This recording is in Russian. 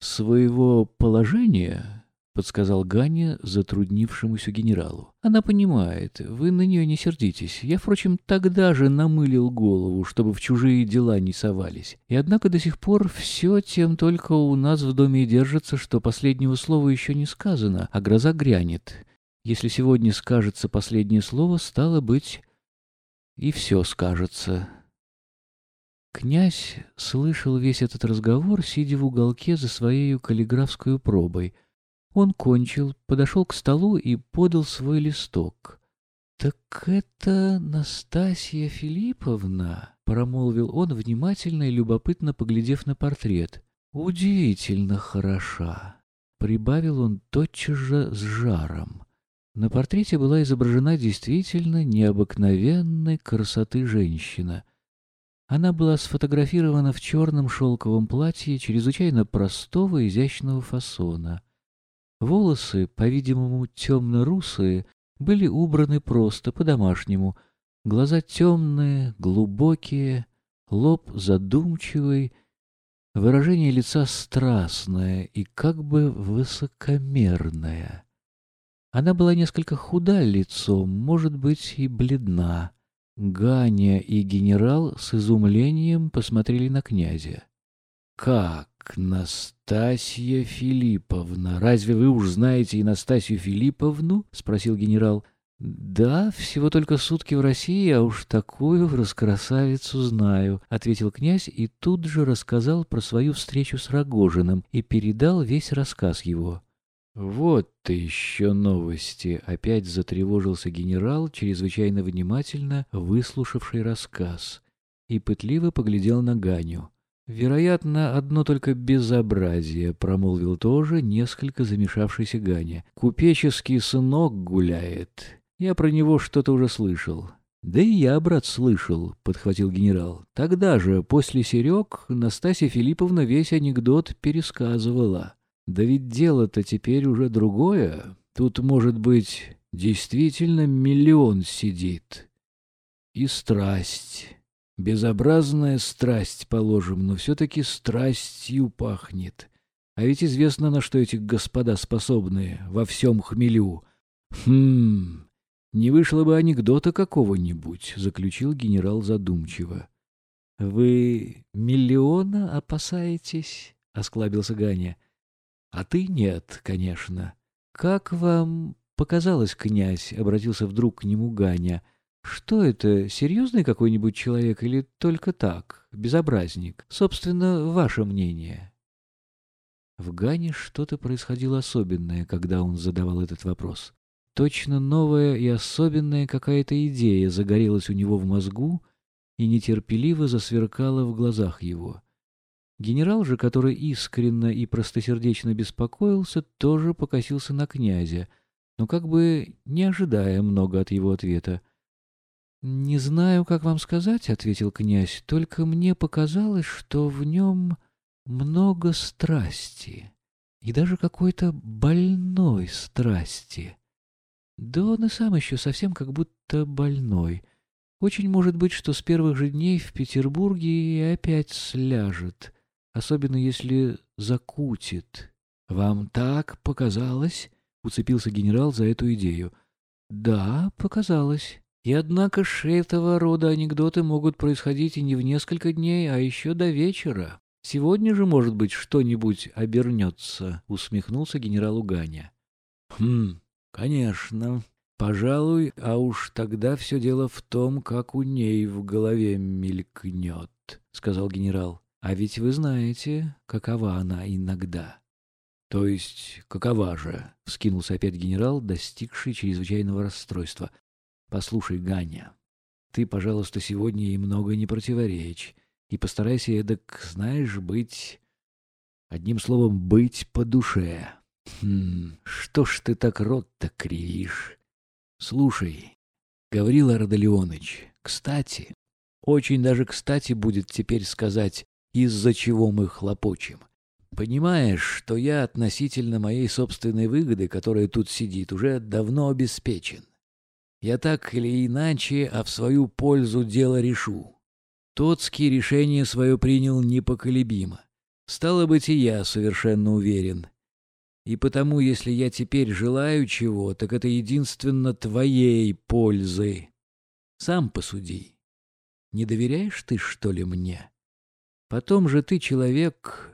своего положения, — подсказал Ганя затруднившемуся генералу. «Она понимает, вы на нее не сердитесь. Я, впрочем, тогда же намылил голову, чтобы в чужие дела не совались. И однако до сих пор все тем только у нас в доме и держится, что последнего слова еще не сказано, а гроза грянет. Если сегодня скажется последнее слово, стало быть, и все скажется». Князь слышал весь этот разговор, сидя в уголке за своей каллиграфской пробой. Он кончил, подошел к столу и подал свой листок. «Так это Настасья Филипповна?» — промолвил он, внимательно и любопытно поглядев на портрет. «Удивительно хороша!» — прибавил он тотчас же с жаром. На портрете была изображена действительно необыкновенной красоты женщина — она была сфотографирована в черном шелковом платье чрезвычайно простого изящного фасона. Волосы, по-видимому, темно-русые, были убраны просто, по-домашнему. Глаза темные, глубокие, лоб задумчивый, выражение лица страстное и как бы высокомерное. Она была несколько худа лицом, может быть, и бледна. Ганя и генерал с изумлением посмотрели на князя. «Как, Настасья Филипповна? Разве вы уж знаете и Настасью Филипповну?» — спросил генерал. «Да, всего только сутки в России, а уж такую раскрасавицу знаю», — ответил князь и тут же рассказал про свою встречу с Рогожиным и передал весь рассказ его. «Вот-то еще новости!» — опять затревожился генерал, чрезвычайно внимательно выслушавший рассказ, и пытливо поглядел на Ганю. «Вероятно, одно только безобразие», — промолвил тоже несколько замешавшийся Ганя. «Купеческий сынок гуляет. Я про него что-то уже слышал». «Да и я, брат, слышал», — подхватил генерал. «Тогда же, после Серег, Настасья Филипповна весь анекдот пересказывала». Да ведь дело-то теперь уже другое. Тут, может быть, действительно миллион сидит. И страсть. Безобразная страсть, положим, но все-таки страстью пахнет. А ведь известно, на что эти господа способны во всем хмелю. Хм, не вышло бы анекдота какого-нибудь, заключил генерал задумчиво. Вы миллиона опасаетесь? Осклабился Ганя. А ты нет, конечно. Как вам показалось, князь, обратился вдруг к нему Ганя, что это, серьезный какой-нибудь человек или только так, безобразник? Собственно, ваше мнение. В Гане что-то происходило особенное, когда он задавал этот вопрос. Точно новая и особенная какая-то идея загорелась у него в мозгу и нетерпеливо засверкала в глазах его. Генерал же, который искренно и простосердечно беспокоился, тоже покосился на князя, но как бы не ожидая много от его ответа. «Не знаю, как вам сказать», — ответил князь, — «только мне показалось, что в нем много страсти, и даже какой-то больной страсти. Да он и сам еще совсем как будто больной. Очень может быть, что с первых же дней в Петербурге и опять сляжет» особенно если закутит. Вам так показалось? Уцепился генерал за эту идею. Да, показалось. И однако ж этого рода анекдоты могут происходить и не в несколько дней, а еще до вечера. Сегодня же, может быть, что-нибудь обернется, усмехнулся генерал Ганя. Хм, конечно. Пожалуй, а уж тогда все дело в том, как у ней в голове мелькнет, сказал генерал. А ведь вы знаете, какова она иногда. — То есть, какова же? — вскинулся опять генерал, достигший чрезвычайного расстройства. — Послушай, Ганя, ты, пожалуйста, сегодня ей много не противоречь, и постарайся, эдак, знаешь, быть... Одним словом, быть по душе. Хм, что ж ты так рот-то кривишь? Слушай, Гаврила Родолеоныч, кстати, очень даже кстати будет теперь сказать из-за чего мы хлопочем. Понимаешь, что я относительно моей собственной выгоды, которая тут сидит, уже давно обеспечен. Я так или иначе, а в свою пользу дело решу. Тоцкий решение свое принял непоколебимо. Стало быть, и я совершенно уверен. И потому, если я теперь желаю чего, так это единственно твоей пользы. Сам посуди. Не доверяешь ты, что ли, мне? Потом же ты человек